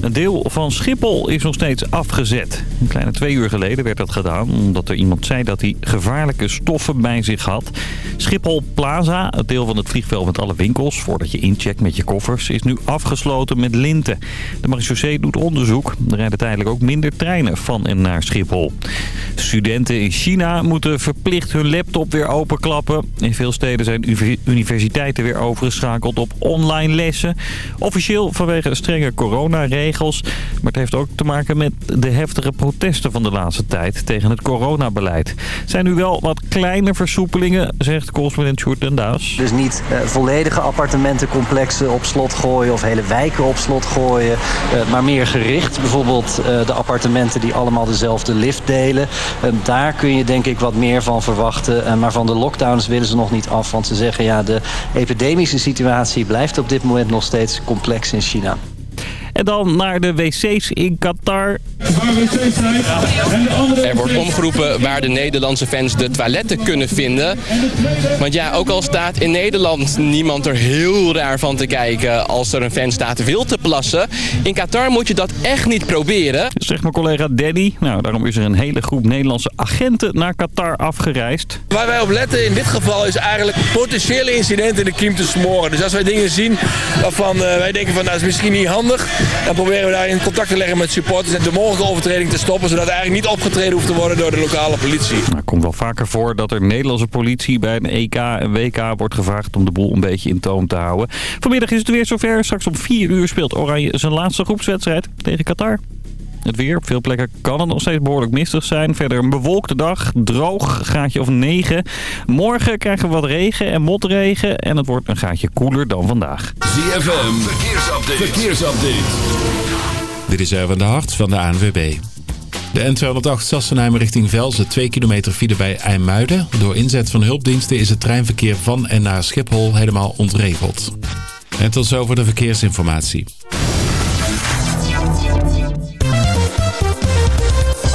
Een deel van Schiphol is nog steeds afgezet. Een kleine twee uur geleden werd dat gedaan omdat er iemand zei dat hij gevaarlijke stoffen bij zich had. Schiphol Plaza, het deel van het vliegveld met alle winkels, voordat je incheckt met je koffers, is nu afgesloten met linten. De marechaussee doet onderzoek. Er rijden tijdelijk ook minder treinen van en naar Schiphol. Studenten in China moeten verplicht hun laptop weer openklappen. In veel steden zijn universiteiten weer overgeschakeld op online lessen. Officieel vanwege strenge coronaregels. Maar het heeft ook te maken met de heftige protesten van de laatste tijd tegen het coronabeleid. zijn nu wel wat kleine versoepelingen, zegt correspondent Sjoerd den Daas. Dus niet uh, volledige appartementencomplexen op slot gooien of hele wijken op slot gooien. Uh, maar meer gericht. Bijvoorbeeld uh, de appartementen die allemaal dezelfde lift delen. daar kun je denk ik wat meer van verwachten. maar van de lockdowns willen ze nog niet af. Want ze zeggen ja, de epidemische situatie blijft op dit moment nog steeds complex in China. En dan naar de wc's in Qatar. Er wordt omgeroepen waar de Nederlandse fans de toiletten kunnen vinden. Want ja, ook al staat in Nederland niemand er heel raar van te kijken als er een fan staat wil te plassen. In Qatar moet je dat echt niet proberen. Zegt mijn collega Danny. Nou, daarom is er een hele groep Nederlandse agenten naar Qatar afgereisd. Waar wij op letten in dit geval is eigenlijk potentiële incidenten in de kiem te smoren. Dus als wij dingen zien waarvan uh, wij denken van nou is misschien niet handig. Dan proberen we daar in contact te leggen met supporters en de mogelijke overtreding te stoppen. Zodat er eigenlijk niet opgetreden hoeft te worden door de lokale politie. Nou, het komt wel vaker voor dat er Nederlandse politie bij een EK en WK wordt gevraagd om de boel een beetje in toom te houden. Vanmiddag is het weer zover. Straks om 4 uur speelt Oranje zijn laatste groepswedstrijd tegen Qatar. Het weer. Op veel plekken kan het nog steeds behoorlijk mistig zijn. Verder een bewolkte dag. Droog. Gaatje of 9. Morgen krijgen we wat regen en motregen. En het wordt een gaatje koeler dan vandaag. ZFM. Verkeersupdate. Verkeersupdate. Dit is Erwin de Hart van de ANWB. De N208 Sassenheim richting Velzen, 2 kilometer file bij IJmuiden. Door inzet van hulpdiensten is het treinverkeer van en naar Schiphol helemaal ontregeld. En tot zover de verkeersinformatie.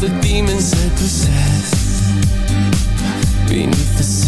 All the demons I possess. Beneath the silver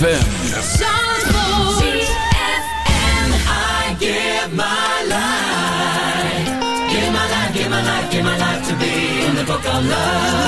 ZFM. I give my life. Give my life, give my life, give my life to be in the book of love.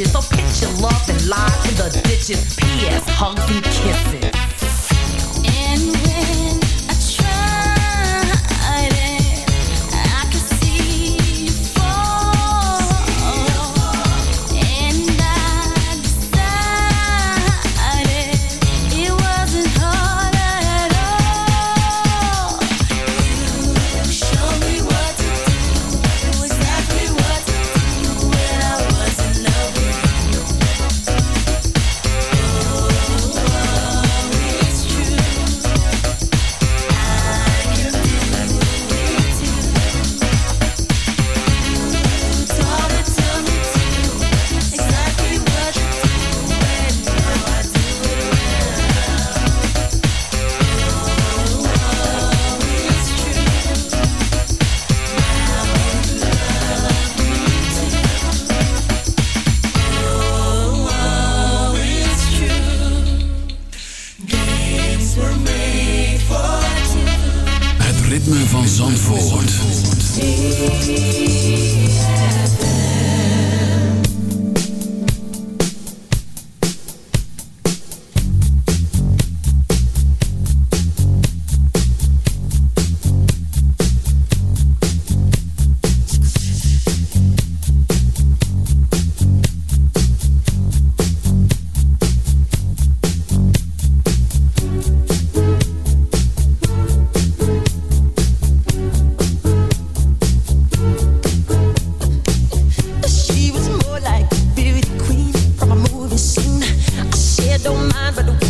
bitches. So pitch your love and lie in the ditches. P.S. Hugs and kisses. don't mind, but the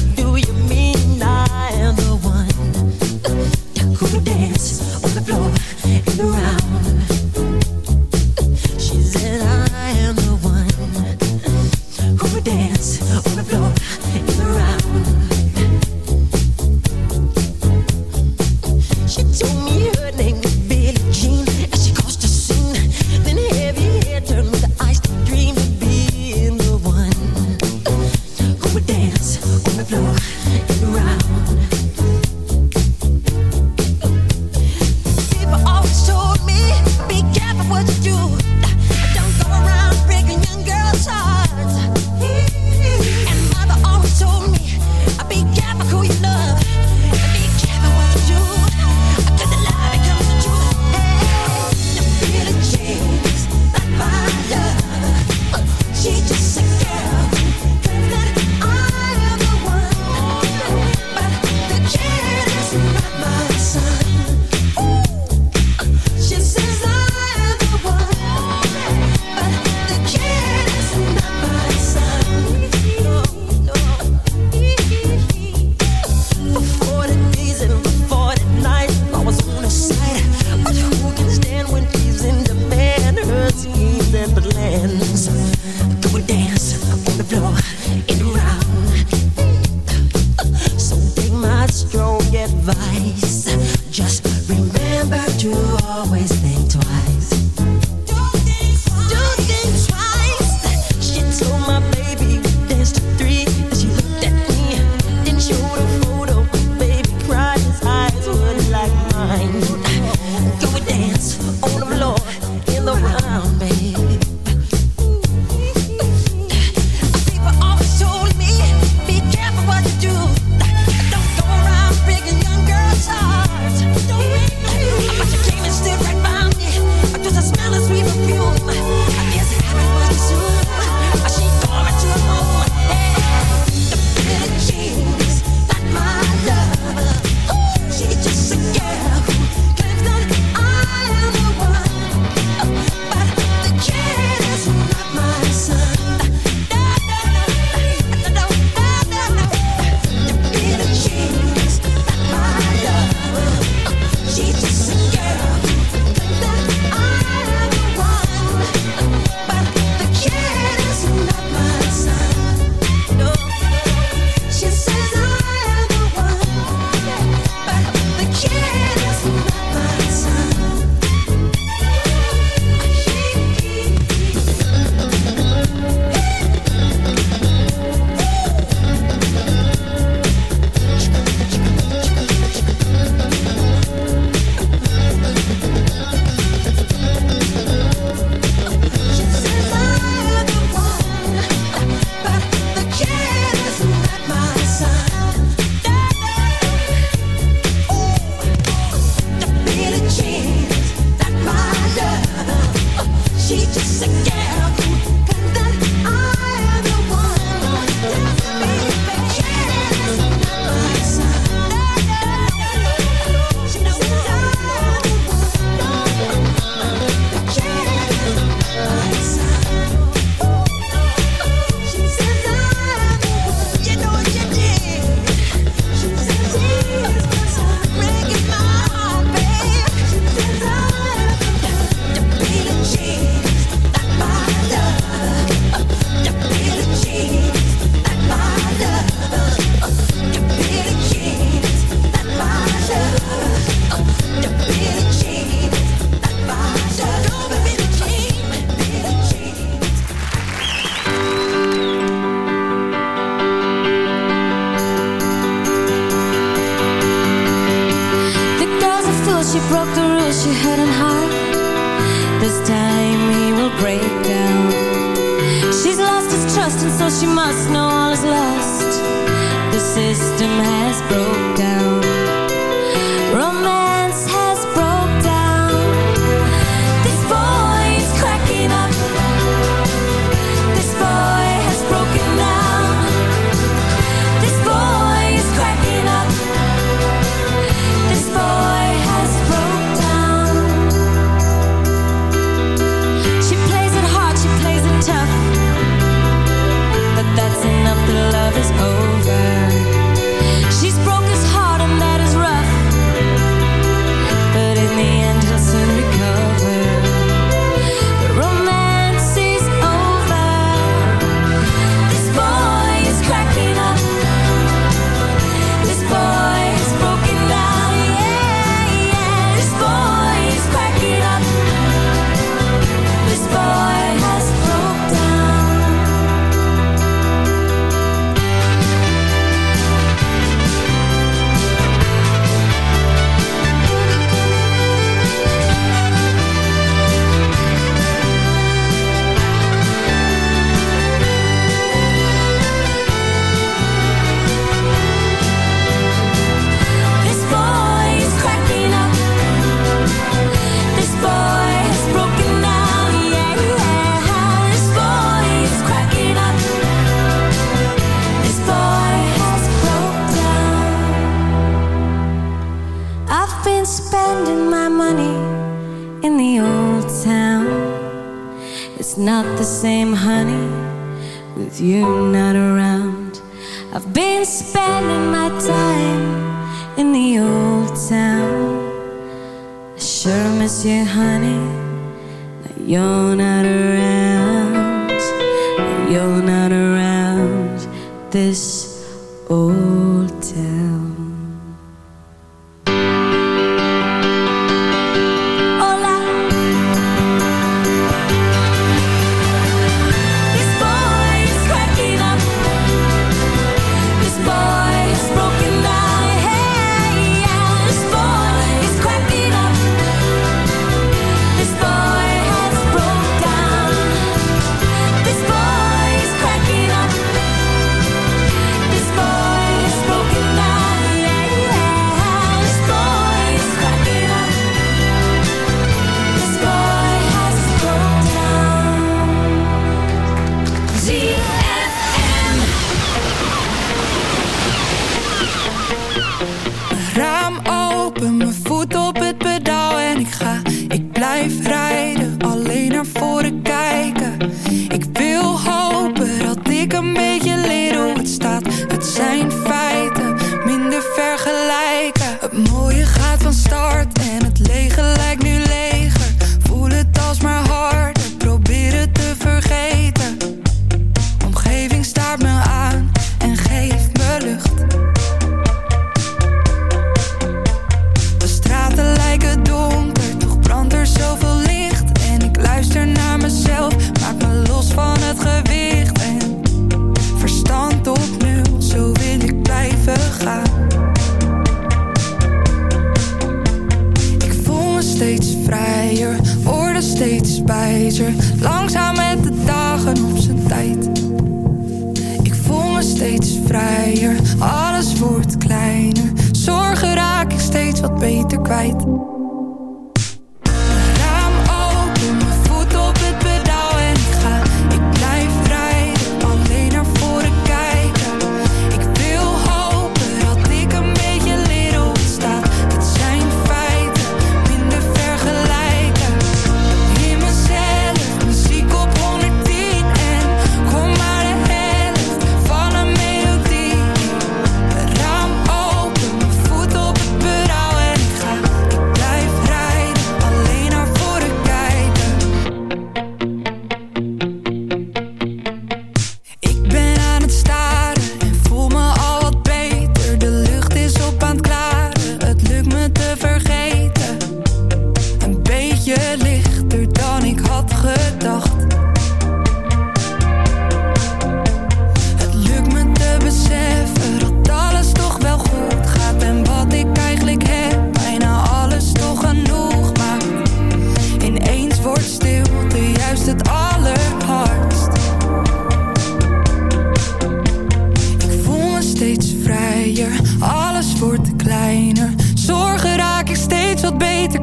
that's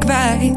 back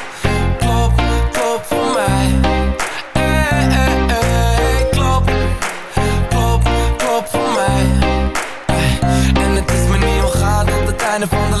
van de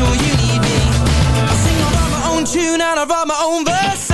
All. You need me. I sing, I write my own tune and I write my own verse.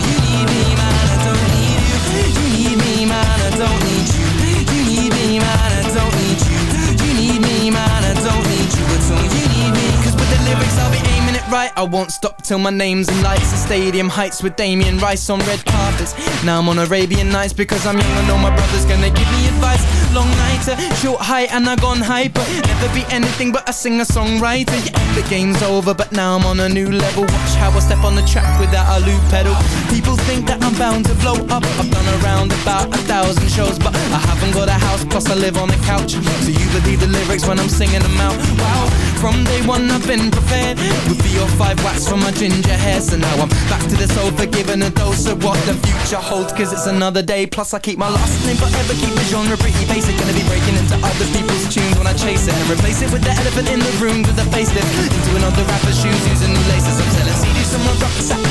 I won't stop till my name's in lights. The stadium heights with Damien Rice on red carpets. Now I'm on Arabian Nights because I'm young I know my brother's gonna give me advice. Long nighter, short height and I gone hyper. Never be anything but a singer-songwriter. Yeah, the game's over but now I'm on a new level. Watch how I step on the track without a loop pedal People think that I'm bound to blow up. I've done around about a thousand shows But I haven't got a house plus I live on a couch. So you believe the lyrics when I'm singing them out. Wow, from day one I've been prepared With three or five wax from my ginger hair. So now I'm back to this old forgiven a dose of what the future holds Cause it's another day Plus I keep my last name forever Keep the genre pretty basic. Gonna be breaking into other people's tunes when I chase it And replace it with the elephant in the room With a facelift. Into another rapper's shoes Using new laces. I'm selling CDs from my rucksack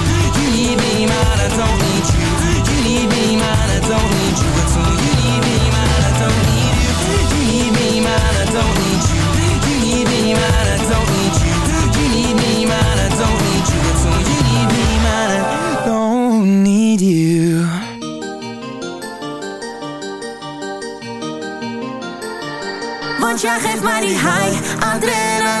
you need me man I don't need you You need me man I don't need you You need me man I don't need you You need me man I don't need you You need me man I don't need you You need me man I don't need you Want jij geeft mij die high, adrenaline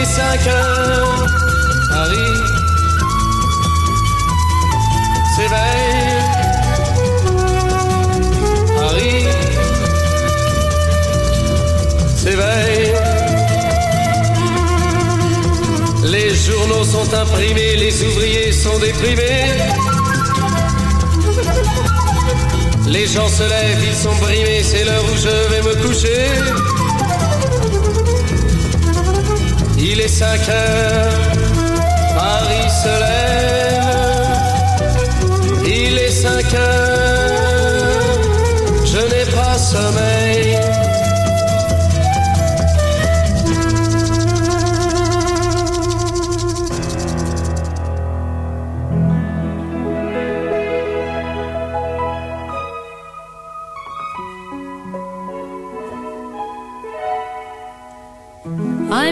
Il est 5 heures, Paris s'éveille. Paris s'éveille. Les journaux sont imprimés, les ouvriers sont déprimés. Les gens se lèvent, ils sont brimés, c'est l'heure où je vais me coucher. Il est 5 heures, Paris se lève. Il est 5 heures, je n'ai pas sommeil.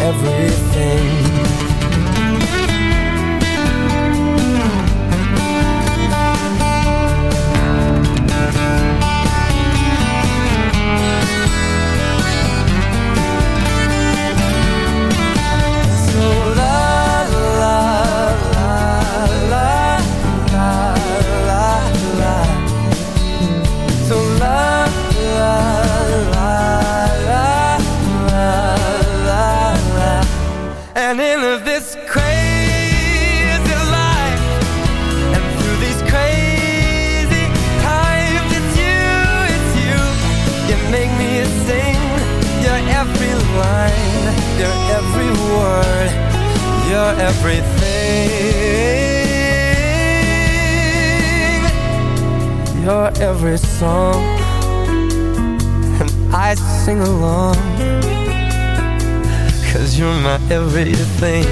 everything. thing.